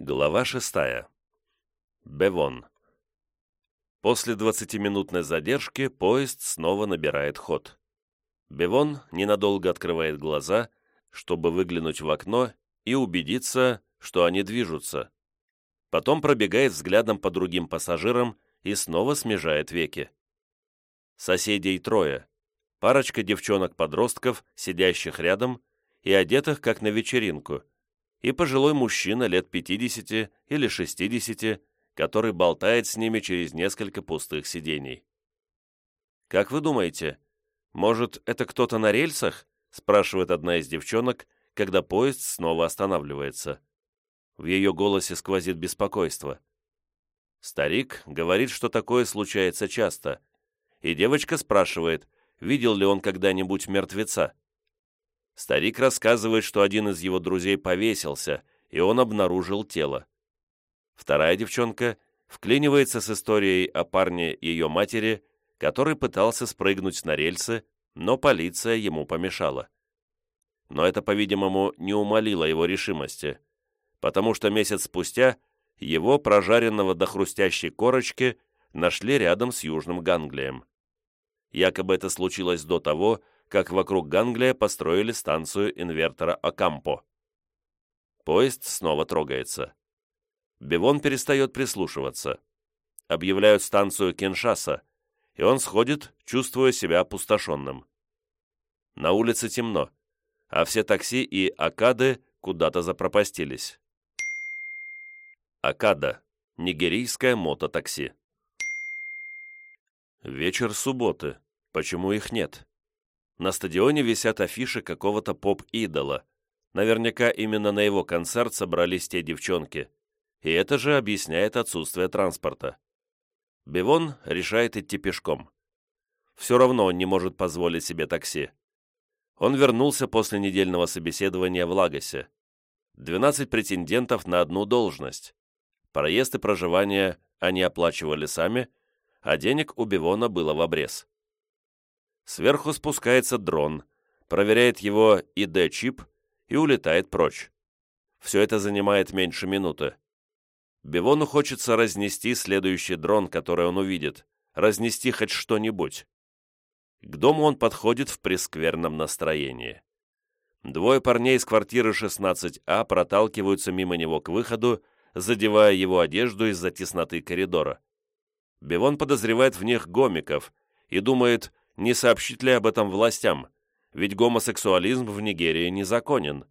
Глава шестая. Бевон. После 20-минутной задержки поезд снова набирает ход. Бевон ненадолго открывает глаза, чтобы выглянуть в окно и убедиться, что они движутся. Потом пробегает взглядом по другим пассажирам и снова смежает веки. Соседей трое. Парочка девчонок-подростков, сидящих рядом и одетых как на вечеринку – и пожилой мужчина лет 50 или 60, который болтает с ними через несколько пустых сидений. «Как вы думаете, может, это кто-то на рельсах?» спрашивает одна из девчонок, когда поезд снова останавливается. В ее голосе сквозит беспокойство. Старик говорит, что такое случается часто, и девочка спрашивает, видел ли он когда-нибудь мертвеца. Старик рассказывает, что один из его друзей повесился, и он обнаружил тело. Вторая девчонка вклинивается с историей о парне ее матери, который пытался спрыгнуть на рельсы, но полиция ему помешала. Но это, по-видимому, не умолило его решимости, потому что месяц спустя его, прожаренного до хрустящей корочки, нашли рядом с Южным Ганглием. Якобы это случилось до того, как вокруг Ганглия построили станцию инвертора Окампо. Поезд снова трогается. Бивон перестает прислушиваться. Объявляют станцию Киншаса, и он сходит, чувствуя себя опустошенным. На улице темно, а все такси и Акады куда-то запропастились. Акада – нигерийское мототакси. Вечер субботы. Почему их нет? На стадионе висят афиши какого-то поп-идола. Наверняка именно на его концерт собрались те девчонки. И это же объясняет отсутствие транспорта. Бивон решает идти пешком. Все равно он не может позволить себе такси. Он вернулся после недельного собеседования в Лагосе. 12 претендентов на одну должность. Проезд и проживание они оплачивали сами, а денег у Бивона было в обрез. Сверху спускается дрон, проверяет его ID-чип и улетает прочь. Все это занимает меньше минуты. Бивону хочется разнести следующий дрон, который он увидит, разнести хоть что-нибудь. К дому он подходит в прескверном настроении. Двое парней из квартиры 16А проталкиваются мимо него к выходу, задевая его одежду из-за тесноты коридора. Бивон подозревает в них гомиков и думает, не сообщить ли об этом властям, ведь гомосексуализм в Нигерии незаконен.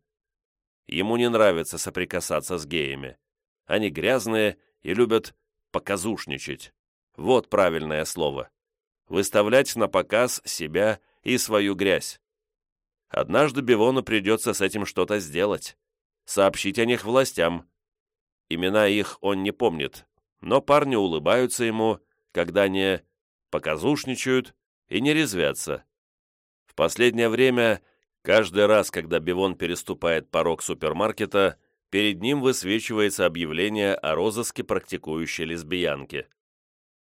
Ему не нравится соприкасаться с геями. Они грязные и любят показушничать. Вот правильное слово. Выставлять на показ себя и свою грязь. Однажды Бивону придется с этим что-то сделать. Сообщить о них властям. Имена их он не помнит, но парни улыбаются ему, когда не показушничают и не резвятся. В последнее время, каждый раз, когда Бивон переступает порог супермаркета, перед ним высвечивается объявление о розыске практикующей лесбиянки.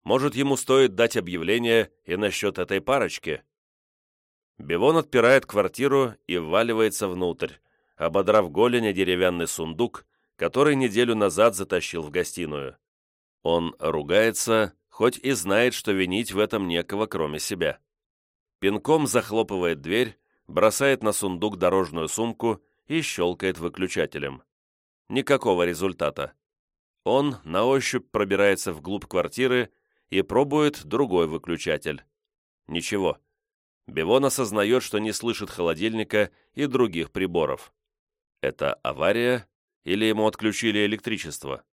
Может, ему стоит дать объявление и насчет этой парочки? Бивон отпирает квартиру и вваливается внутрь, ободрав голень деревянный сундук, который неделю назад затащил в гостиную. Он ругается, хоть и знает, что винить в этом некого, кроме себя. Пинком захлопывает дверь, бросает на сундук дорожную сумку и щелкает выключателем. Никакого результата. Он на ощупь пробирается вглубь квартиры и пробует другой выключатель. Ничего. Бивон осознает, что не слышит холодильника и других приборов. Это авария или ему отключили электричество?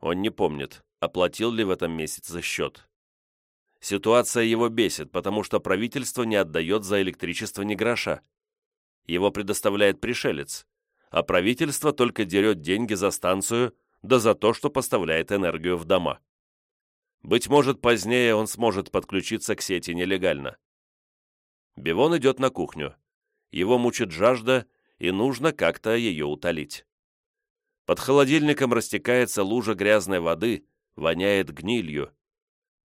Он не помнит оплатил ли в этом месяце счет. Ситуация его бесит, потому что правительство не отдает за электричество ни гроша. Его предоставляет пришелец, а правительство только дерет деньги за станцию, да за то, что поставляет энергию в дома. Быть может, позднее он сможет подключиться к сети нелегально. Бивон идет на кухню. Его мучит жажда, и нужно как-то ее утолить. Под холодильником растекается лужа грязной воды, воняет гнилью.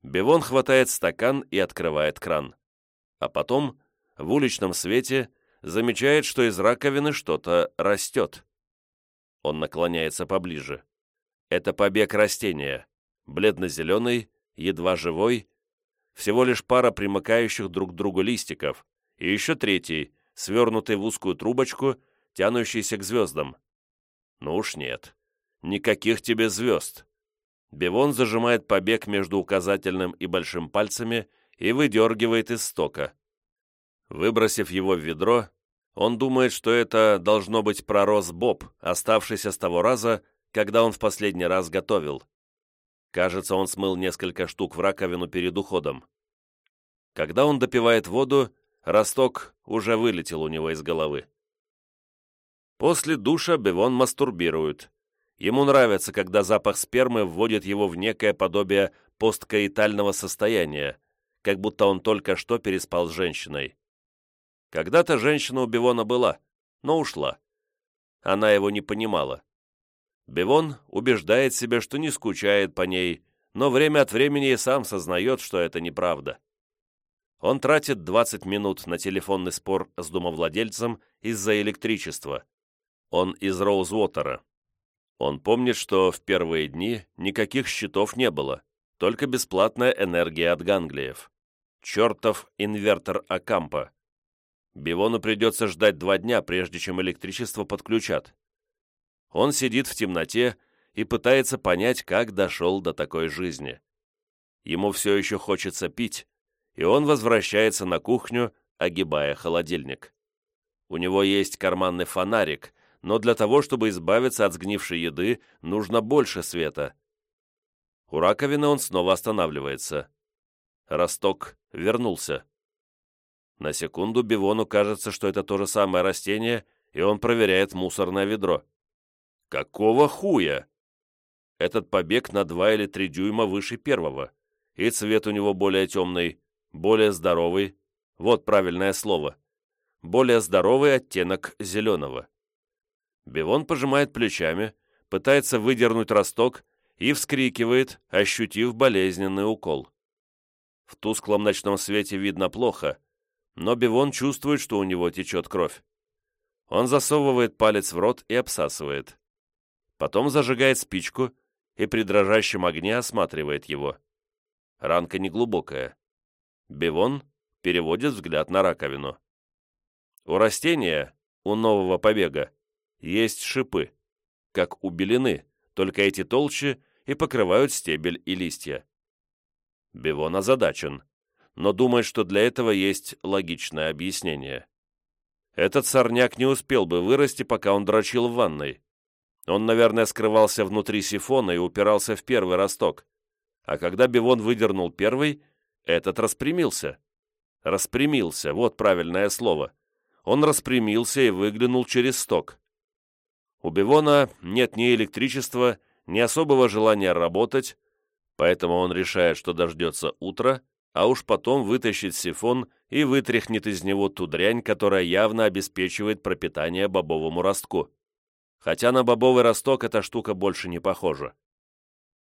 Бивон хватает стакан и открывает кран. А потом, в уличном свете, замечает, что из раковины что-то растет. Он наклоняется поближе. Это побег растения, бледно-зеленый, едва живой, всего лишь пара примыкающих друг к другу листиков, и еще третий, свернутый в узкую трубочку, тянущийся к звездам. Ну уж нет. Никаких тебе звезд. Бивон зажимает побег между указательным и большим пальцами и выдергивает из стока. Выбросив его в ведро, он думает, что это должно быть пророс Боб, оставшийся с того раза, когда он в последний раз готовил. Кажется, он смыл несколько штук в раковину перед уходом. Когда он допивает воду, росток уже вылетел у него из головы. После душа Бевон мастурбирует. Ему нравится, когда запах спермы вводит его в некое подобие посткаитального состояния, как будто он только что переспал с женщиной. Когда-то женщина у Бивона была, но ушла. Она его не понимала. Бивон убеждает себя, что не скучает по ней, но время от времени и сам сознает, что это неправда. Он тратит 20 минут на телефонный спор с домовладельцем из-за электричества. Он из Роузвотера. Он помнит, что в первые дни никаких счетов не было, только бесплатная энергия от ганглиев. Чертов инвертор Акампа. Бивону придется ждать два дня, прежде чем электричество подключат. Он сидит в темноте и пытается понять, как дошел до такой жизни. Ему все еще хочется пить, и он возвращается на кухню, огибая холодильник. У него есть карманный фонарик, но для того, чтобы избавиться от сгнившей еды, нужно больше света. У раковины он снова останавливается. Росток вернулся. На секунду Бивону кажется, что это то же самое растение, и он проверяет мусорное ведро. Какого хуя? Этот побег на два или три дюйма выше первого, и цвет у него более темный, более здоровый, вот правильное слово, более здоровый оттенок зеленого. Бивон пожимает плечами, пытается выдернуть росток и вскрикивает, ощутив болезненный укол. В тусклом ночном свете видно плохо, но Бивон чувствует, что у него течет кровь. Он засовывает палец в рот и обсасывает. Потом зажигает спичку и при дрожащем огне осматривает его. Ранка неглубокая. Бивон переводит взгляд на раковину. У растения, у нового побега, есть шипы, как у белины, только эти толще и покрывают стебель и листья. Бивон озадачен но думает, что для этого есть логичное объяснение. Этот сорняк не успел бы вырасти, пока он дрочил в ванной. Он, наверное, скрывался внутри сифона и упирался в первый росток. А когда Бивон выдернул первый, этот распрямился. Распрямился, вот правильное слово. Он распрямился и выглянул через сток. У Бивона нет ни электричества, ни особого желания работать, поэтому он решает, что дождется утра, а уж потом вытащит сифон и вытряхнет из него ту дрянь, которая явно обеспечивает пропитание бобовому ростку. Хотя на бобовый росток эта штука больше не похожа.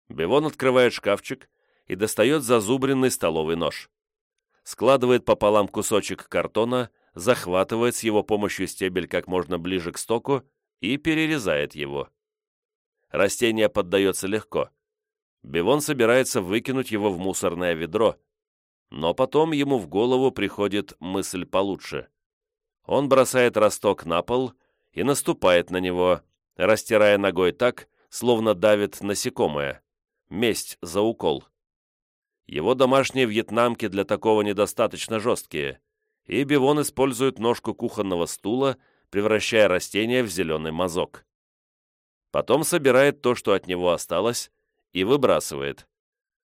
Бивон открывает шкафчик и достает зазубренный столовый нож. Складывает пополам кусочек картона, захватывает с его помощью стебель как можно ближе к стоку и перерезает его. Растение поддается легко. Бивон собирается выкинуть его в мусорное ведро, но потом ему в голову приходит мысль получше. Он бросает росток на пол и наступает на него, растирая ногой так, словно давит насекомое. Месть за укол. Его домашние вьетнамки для такого недостаточно жесткие, и Бивон использует ножку кухонного стула, превращая растение в зеленый мазок. Потом собирает то, что от него осталось, и выбрасывает.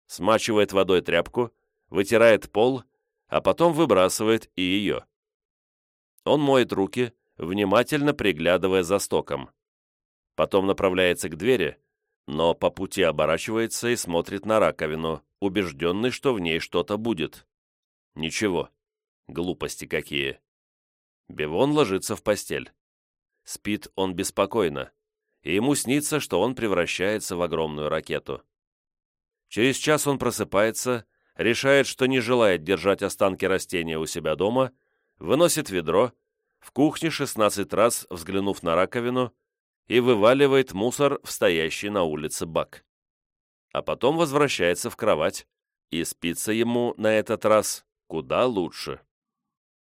Смачивает водой тряпку, вытирает пол, а потом выбрасывает и ее. Он моет руки, внимательно приглядывая за стоком. Потом направляется к двери, но по пути оборачивается и смотрит на раковину, убежденный, что в ней что-то будет. Ничего. Глупости какие. Бивон ложится в постель. Спит он беспокойно, и ему снится, что он превращается в огромную ракету. Через час он просыпается решает, что не желает держать останки растения у себя дома, выносит ведро, в кухне 16 раз взглянув на раковину, и вываливает мусор в стоящий на улице бак. А потом возвращается в кровать, и спится ему на этот раз куда лучше.